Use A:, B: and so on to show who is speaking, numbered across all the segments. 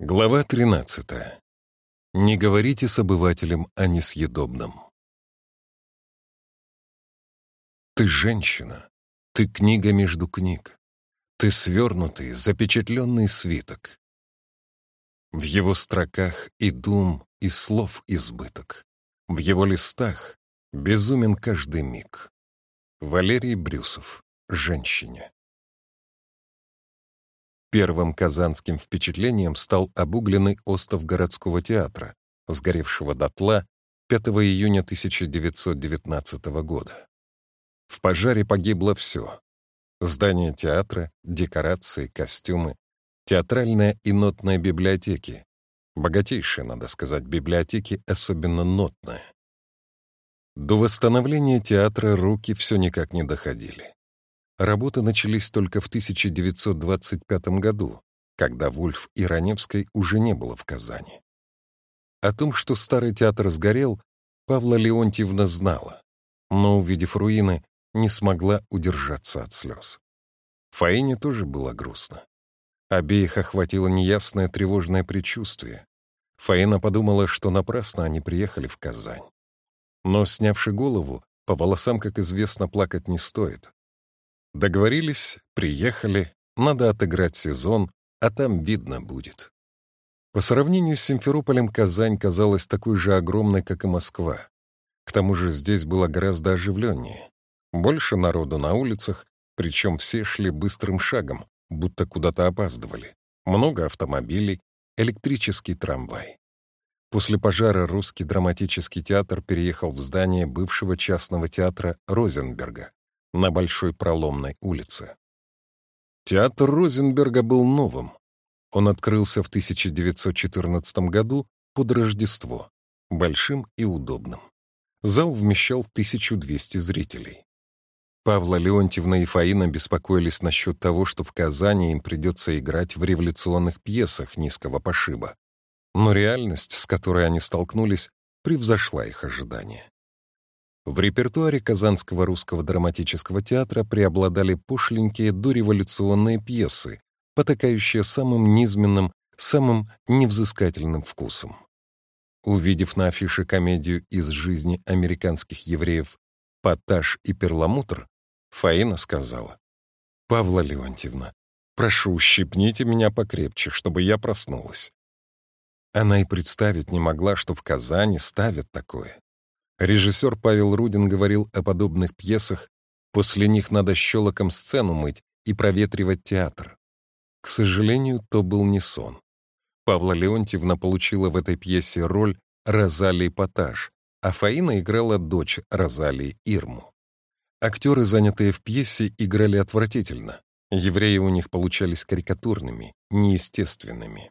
A: Глава 13. Не говорите с обывателем о несъедобном. Ты женщина, ты книга между книг, ты свернутый, запечатленный свиток. В его строках и дум, и слов избыток. В его листах безумен каждый миг. Валерий Брюсов. Женщине. Первым казанским впечатлением стал обугленный остов городского театра, сгоревшего дотла 5 июня 1919 года. В пожаре погибло все. Здание театра, декорации, костюмы, театральная и нотная библиотеки. Богатейшие, надо сказать, библиотеки, особенно нотная. До восстановления театра руки все никак не доходили. Работы начались только в 1925 году, когда Вульф и Раневской уже не было в Казани. О том, что старый театр сгорел, Павла Леонтьевна знала, но, увидев руины, не смогла удержаться от слез. Фаине тоже было грустно. Обеих охватило неясное тревожное предчувствие. Фаина подумала, что напрасно они приехали в Казань. Но, снявши голову, по волосам, как известно, плакать не стоит. Договорились, приехали, надо отыграть сезон, а там видно будет. По сравнению с Симферополем Казань казалась такой же огромной, как и Москва. К тому же здесь было гораздо оживленнее. Больше народу на улицах, причем все шли быстрым шагом, будто куда-то опаздывали. Много автомобилей, электрический трамвай. После пожара русский драматический театр переехал в здание бывшего частного театра Розенберга, на Большой Проломной улице. Театр Розенберга был новым. Он открылся в 1914 году под Рождество, большим и удобным. Зал вмещал 1200 зрителей. Павла Леонтьевна и Фаина беспокоились насчет того, что в Казани им придется играть в революционных пьесах низкого пошиба. Но реальность, с которой они столкнулись, превзошла их ожидания. В репертуаре Казанского русского драматического театра преобладали пошленькие дореволюционные пьесы, потакающие самым низменным, самым невзыскательным вкусом. Увидев на афише комедию из жизни американских евреев «Поташ и перламутр», Фаина сказала, «Павла Леонтьевна, прошу, щипните меня покрепче, чтобы я проснулась». Она и представить не могла, что в Казани ставят такое. Режиссер Павел Рудин говорил о подобных пьесах, после них надо щелоком сцену мыть и проветривать театр. К сожалению, то был не сон. Павла Леонтьевна получила в этой пьесе роль Розалии Поташ, а Фаина играла дочь Розалии Ирму. Актеры, занятые в пьесе, играли отвратительно. Евреи у них получались карикатурными, неестественными.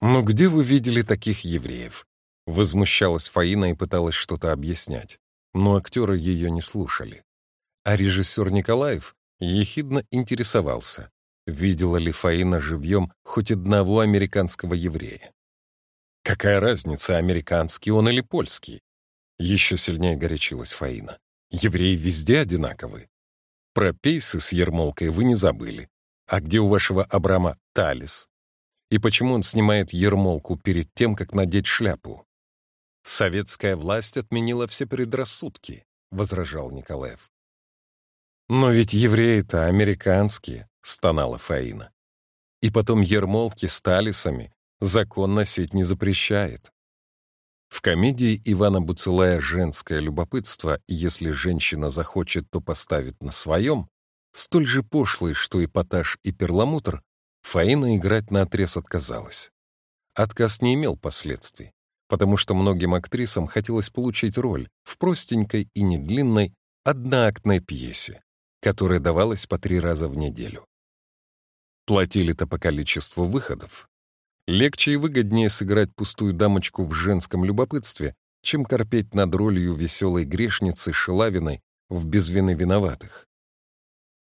A: «Но где вы видели таких евреев?» Возмущалась Фаина и пыталась что-то объяснять, но актеры ее не слушали. А режиссер Николаев ехидно интересовался, видела ли Фаина живьем хоть одного американского еврея. Какая разница, американский он или польский? Еще сильнее горячилась Фаина. Евреи везде одинаковы. Про пейсы с ермолкой вы не забыли. А где у вашего Абрама талис? И почему он снимает ермолку перед тем, как надеть шляпу? Советская власть отменила все предрассудки, возражал Николаев. Но ведь евреи-то американские, стонала Фаина. И потом ермолки с талисами закон носить не запрещает. В комедии Ивана Буцелая «Женское любопытство» «Если женщина захочет, то поставит на своем» столь же пошлый, что эпатаж и перламутр, Фаина играть на отрез отказалась. Отказ не имел последствий потому что многим актрисам хотелось получить роль в простенькой и недлинной одноактной пьесе, которая давалась по три раза в неделю. Платили-то по количеству выходов. Легче и выгоднее сыграть пустую дамочку в женском любопытстве, чем корпеть над ролью веселой грешницы Шелавиной в «Без виноватых»,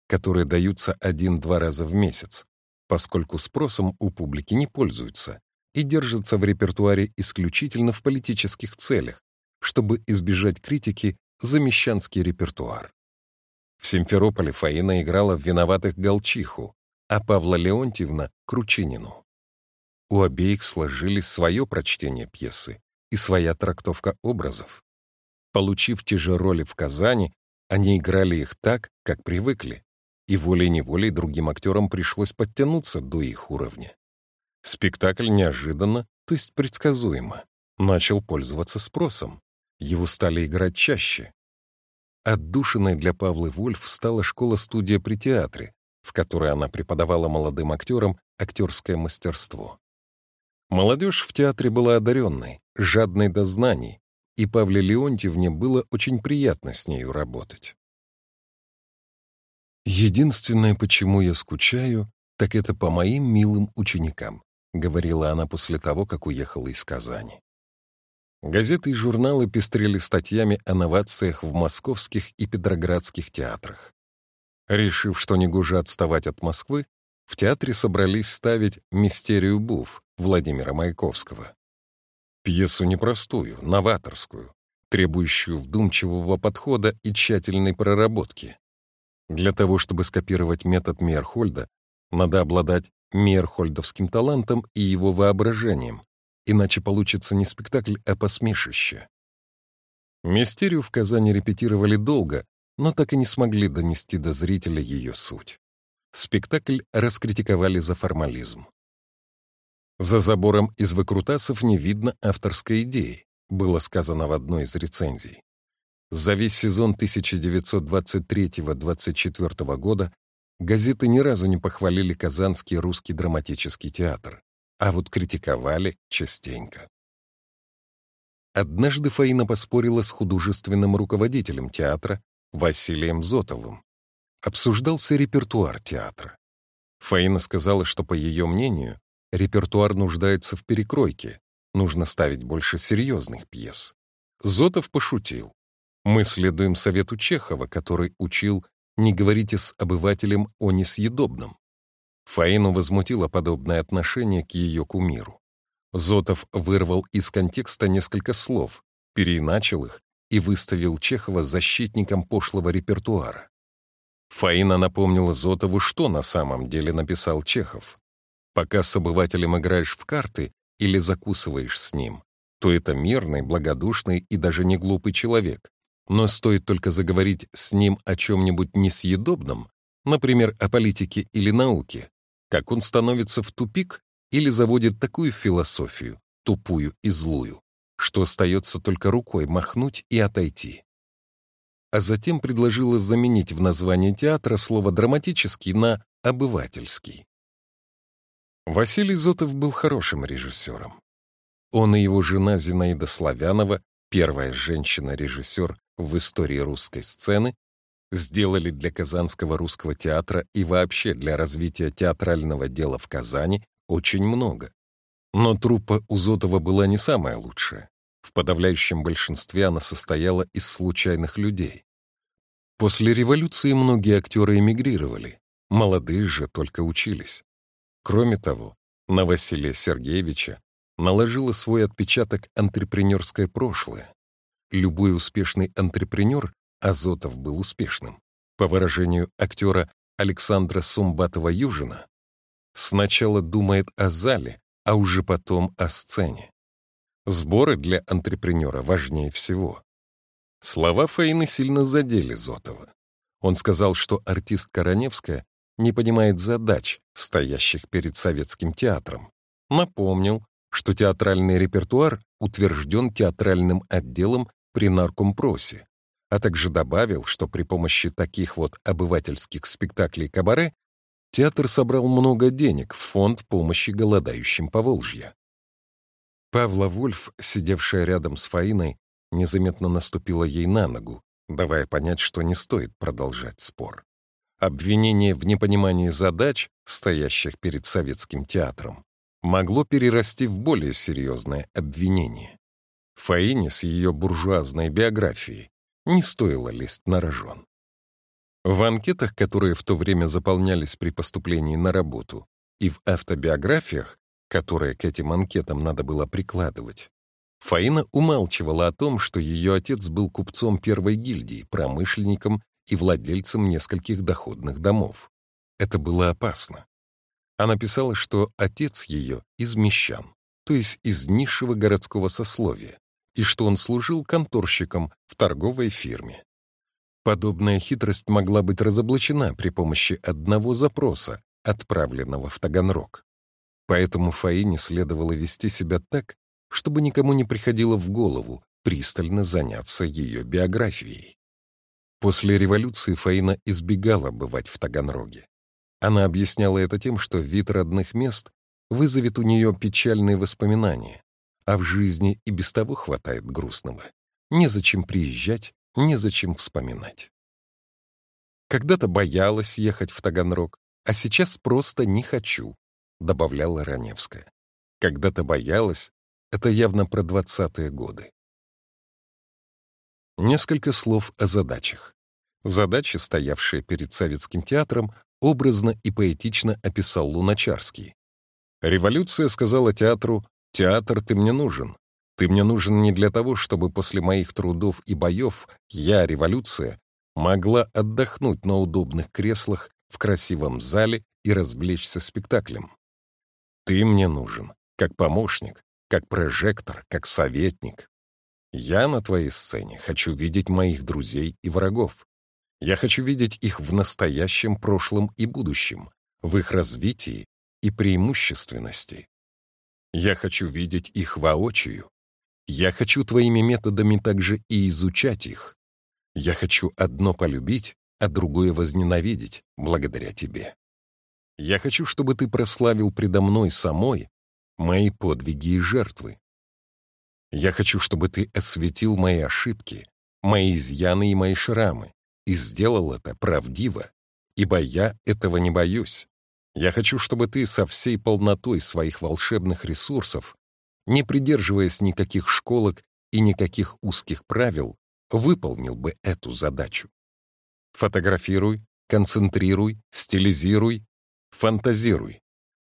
A: которые даются один-два раза в месяц, поскольку спросом у публики не пользуются, и держится в репертуаре исключительно в политических целях, чтобы избежать критики за мещанский репертуар. В Симферополе Фаина играла в «Виноватых Голчиху», а Павла Леонтьевна — Кручинину. У обеих сложились свое прочтение пьесы и своя трактовка образов. Получив те же роли в Казани, они играли их так, как привыкли, и волей-неволей другим актерам пришлось подтянуться до их уровня. Спектакль неожиданно, то есть предсказуемо, начал пользоваться спросом. Его стали играть чаще. Отдушиной для Павлы Вольф стала школа-студия при театре, в которой она преподавала молодым актерам актерское мастерство. Молодежь в театре была одаренной, жадной до знаний, и Павле Леонтьевне было очень приятно с нею работать. «Единственное, почему я скучаю, так это по моим милым ученикам», говорила она после того, как уехала из Казани. Газеты и журналы пестрели статьями о новациях в московских и петроградских театрах. Решив, что не гуже отставать от Москвы, в театре собрались ставить «Мистерию Буф» Владимира Маяковского. Пьесу непростую, новаторскую, требующую вдумчивого подхода и тщательной проработки. Для того, чтобы скопировать метод Мейерхольда, надо обладать Мейерхольдовским талантом и его воображением, иначе получится не спектакль, а посмешище. Мистерию в Казани репетировали долго, но так и не смогли донести до зрителя ее суть. Спектакль раскритиковали за формализм. За забором из выкрутасов не видно авторской идеи, было сказано в одной из рецензий. За весь сезон 1923-24 года газеты ни разу не похвалили Казанский русский драматический театр а вот критиковали частенько. Однажды Фаина поспорила с художественным руководителем театра Василием Зотовым. Обсуждался репертуар театра. Фаина сказала, что, по ее мнению, репертуар нуждается в перекройке, нужно ставить больше серьезных пьес. Зотов пошутил. Мы следуем совету Чехова, который учил «не говорите с обывателем о несъедобном». Фаину возмутило подобное отношение к ее кумиру. Зотов вырвал из контекста несколько слов, переиначил их и выставил Чехова защитником пошлого репертуара. Фаина напомнила Зотову, что на самом деле написал Чехов. «Пока с обывателем играешь в карты или закусываешь с ним, то это мирный, благодушный и даже не глупый человек. Но стоит только заговорить с ним о чем-нибудь несъедобном, например, о политике или науке, как он становится в тупик или заводит такую философию, тупую и злую, что остается только рукой махнуть и отойти. А затем предложила заменить в названии театра слово «драматический» на «обывательский». Василий Зотов был хорошим режиссером. Он и его жена Зинаида Славянова, первая женщина-режиссер в истории русской сцены, сделали для Казанского русского театра и вообще для развития театрального дела в Казани очень много. Но труппа Узотова была не самая лучшая. В подавляющем большинстве она состояла из случайных людей. После революции многие актеры эмигрировали, молодые же только учились. Кроме того, на Василия Сергеевича наложило свой отпечаток антрепренерское прошлое. Любой успешный антрепренер Азотов был успешным. По выражению актера Александра Сумбатова-Южина, сначала думает о зале, а уже потом о сцене. Сборы для антрепренера важнее всего. Слова Фаины сильно задели Зотова. Он сказал, что артист Короневская не понимает задач, стоящих перед советским театром. Напомнил, что театральный репертуар утвержден театральным отделом при Наркомпросе, а также добавил, что при помощи таких вот обывательских спектаклей кабаре театр собрал много денег в фонд помощи голодающим по Волжье. Павла Вольф, сидевшая рядом с Фаиной, незаметно наступила ей на ногу, давая понять, что не стоит продолжать спор. Обвинение в непонимании задач, стоящих перед советским театром, могло перерасти в более серьезное обвинение. Фаине с ее буржуазной биографией не стоило лезть на рожон. В анкетах, которые в то время заполнялись при поступлении на работу, и в автобиографиях, которые к этим анкетам надо было прикладывать, Фаина умалчивала о том, что ее отец был купцом первой гильдии, промышленником и владельцем нескольких доходных домов. Это было опасно. Она писала, что отец ее из мещан, то есть из низшего городского сословия, и что он служил конторщиком в торговой фирме. Подобная хитрость могла быть разоблачена при помощи одного запроса, отправленного в Таганрог. Поэтому Фаине следовало вести себя так, чтобы никому не приходило в голову пристально заняться ее биографией. После революции Фаина избегала бывать в Таганроге. Она объясняла это тем, что вид родных мест вызовет у нее печальные воспоминания, а в жизни и без того хватает грустного. Незачем приезжать, незачем вспоминать. Когда-то боялась ехать в Таганрог, а сейчас просто не хочу, добавляла Раневская. Когда-то боялась, это явно про двадцатые годы. Несколько слов о задачах. Задачи, стоявшие перед Советским театром, образно и поэтично описал Луначарский. Революция сказала театру «Театр, ты мне нужен. Ты мне нужен не для того, чтобы после моих трудов и боев я, революция, могла отдохнуть на удобных креслах в красивом зале и развлечься спектаклем. Ты мне нужен, как помощник, как прожектор, как советник. Я на твоей сцене хочу видеть моих друзей и врагов. Я хочу видеть их в настоящем, прошлом и будущем, в их развитии и преимущественности. Я хочу видеть их воочию. Я хочу твоими методами также и изучать их. Я хочу одно полюбить, а другое возненавидеть благодаря тебе. Я хочу, чтобы ты прославил предо мной самой мои подвиги и жертвы. Я хочу, чтобы ты осветил мои ошибки, мои изъяны и мои шрамы, и сделал это правдиво, ибо я этого не боюсь. Я хочу, чтобы ты со всей полнотой своих волшебных ресурсов, не придерживаясь никаких школок и никаких узких правил, выполнил бы эту задачу. Фотографируй, концентрируй, стилизируй, фантазируй.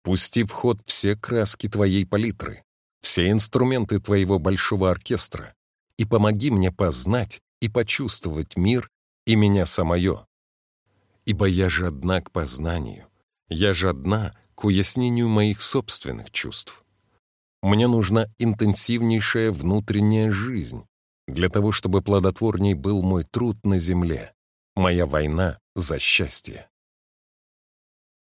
A: Пусти в ход все краски твоей палитры, все инструменты твоего большого оркестра и помоги мне познать и почувствовать мир и меня самое. Ибо я жадна к познанию, я жадна к уяснению моих собственных чувств. Мне нужна интенсивнейшая внутренняя жизнь для того, чтобы плодотворней был мой труд на земле, моя война за счастье.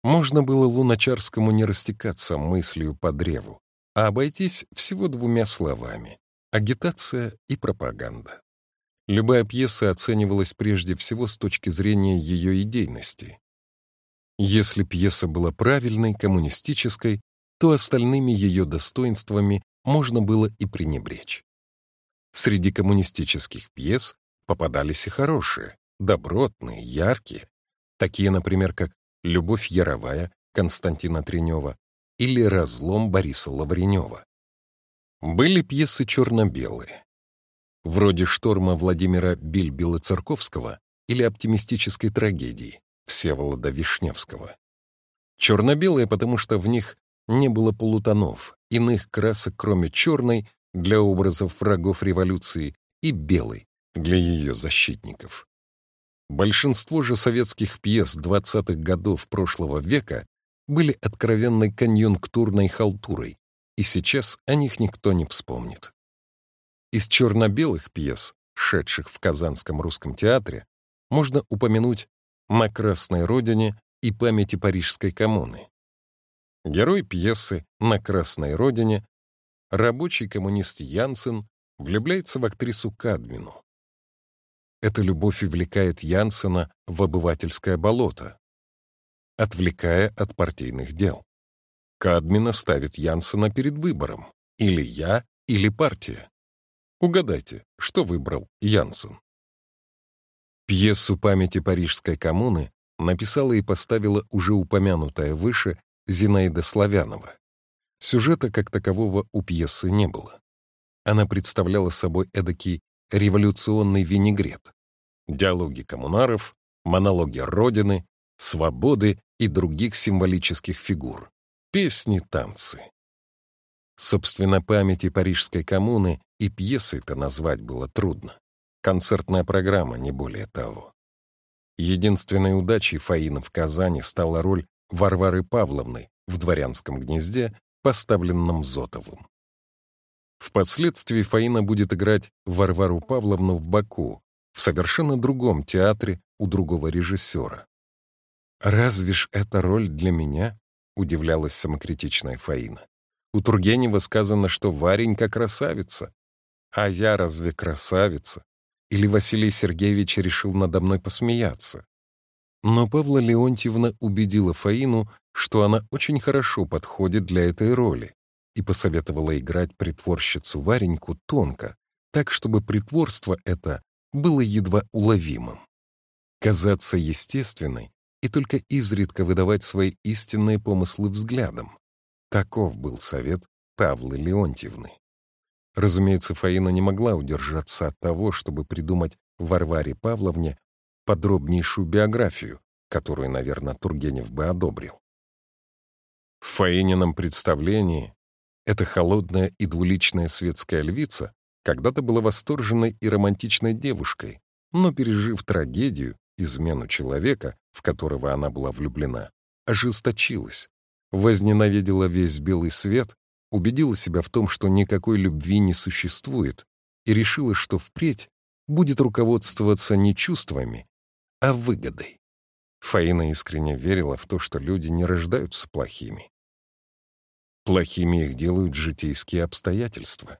A: Можно было Луначарскому не растекаться мыслью по древу, а обойтись всего двумя словами — агитация и пропаганда. Любая пьеса оценивалась прежде всего с точки зрения ее идейности. Если пьеса была правильной, коммунистической, то остальными ее достоинствами можно было и пренебречь. Среди коммунистических пьес попадались и хорошие, добротные, яркие, такие, например, как «Любовь Яровая» Константина Тренева или «Разлом» Бориса Лавренева. Были пьесы черно-белые, вроде «Шторма» Владимира Бильбила-Церковского или «Оптимистической трагедии», Всеволода Вишневского. Черно-белые, потому что в них не было полутонов, иных красок, кроме черной, для образов врагов революции, и белой, для ее защитников. Большинство же советских пьес 20-х годов прошлого века были откровенной конъюнктурной халтурой, и сейчас о них никто не вспомнит. Из черно-белых пьес, шедших в Казанском русском театре, можно упомянуть на Красной Родине и памяти Парижской коммуны. Герой пьесы «На Красной Родине» рабочий коммунист Янсен влюбляется в актрису Кадмину. Эта любовь увлекает Янсена в обывательское болото, отвлекая от партийных дел. Кадмина ставит Янсена перед выбором — или я, или партия. Угадайте, что выбрал Янсен? Пьесу памяти Парижской коммуны написала и поставила уже упомянутая выше Зинаида Славянова. Сюжета как такового у пьесы не было. Она представляла собой эдакий революционный винегрет. Диалоги коммунаров, монологи Родины, свободы и других символических фигур. Песни, танцы. Собственно, памяти Парижской коммуны и пьесой-то назвать было трудно. Концертная программа, не более того. Единственной удачей Фаина в Казани стала роль Варвары Павловны в дворянском гнезде, поставленном Зотовым. Впоследствии Фаина будет играть Варвару Павловну в Баку, в совершенно другом театре у другого режиссера. «Разве ж это роль для меня?» — удивлялась самокритичная Фаина. «У Тургенева сказано, что Варенька красавица. А я разве красавица? Или Василий Сергеевич решил надо мной посмеяться?» Но Павла Леонтьевна убедила Фаину, что она очень хорошо подходит для этой роли, и посоветовала играть притворщицу Вареньку тонко, так, чтобы притворство это было едва уловимым. Казаться естественной и только изредка выдавать свои истинные помыслы взглядом. Таков был совет Павлы Леонтьевны. Разумеется, Фаина не могла удержаться от того, чтобы придумать Варваре Павловне подробнейшую биографию, которую, наверное, Тургенев бы одобрил. В Фаинином представлении эта холодная и двуличная светская львица когда-то была восторженной и романтичной девушкой, но, пережив трагедию, измену человека, в которого она была влюблена, ожесточилась, возненавидела весь белый свет, убедила себя в том, что никакой любви не существует, и решила, что впредь будет руководствоваться не чувствами, а выгодой. Фаина искренне верила в то, что люди не рождаются плохими. Плохими их делают житейские обстоятельства.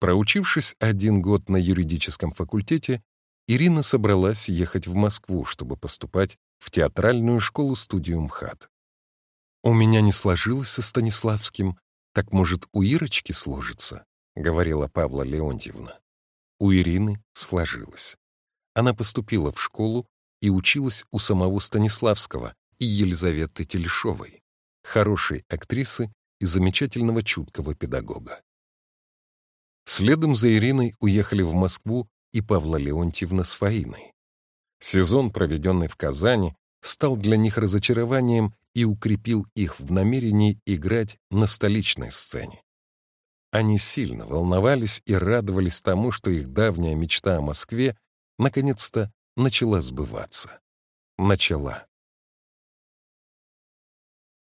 A: Проучившись один год на юридическом факультете, Ирина собралась ехать в Москву, чтобы поступать в театральную школу-студию МХАТ. «У меня не сложилось со Станиславским, так, может, у Ирочки сложится?» — говорила Павла Леонтьевна. У Ирины сложилось. Она поступила в школу и училась у самого Станиславского и Елизаветы Телешовой, хорошей актрисы и замечательного чуткого педагога. Следом за Ириной уехали в Москву и Павла Леонтьевна с Фаиной. Сезон, проведенный в Казани, стал для них разочарованием и укрепил их в намерении играть на столичной сцене. Они сильно волновались и радовались тому, что их давняя мечта о Москве наконец-то начала сбываться. Начала.